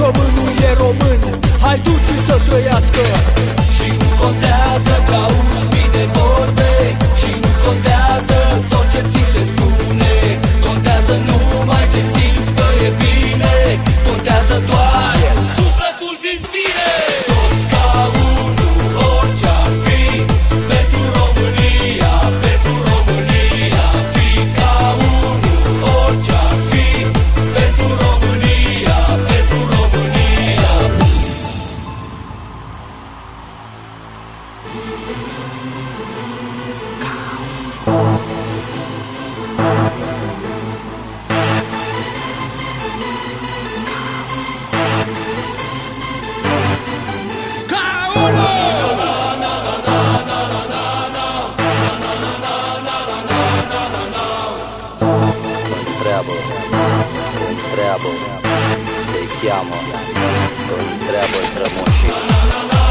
românul e român. Hai duci să trăiască. Întreabă, te cheamă, te întreabă strămoșii.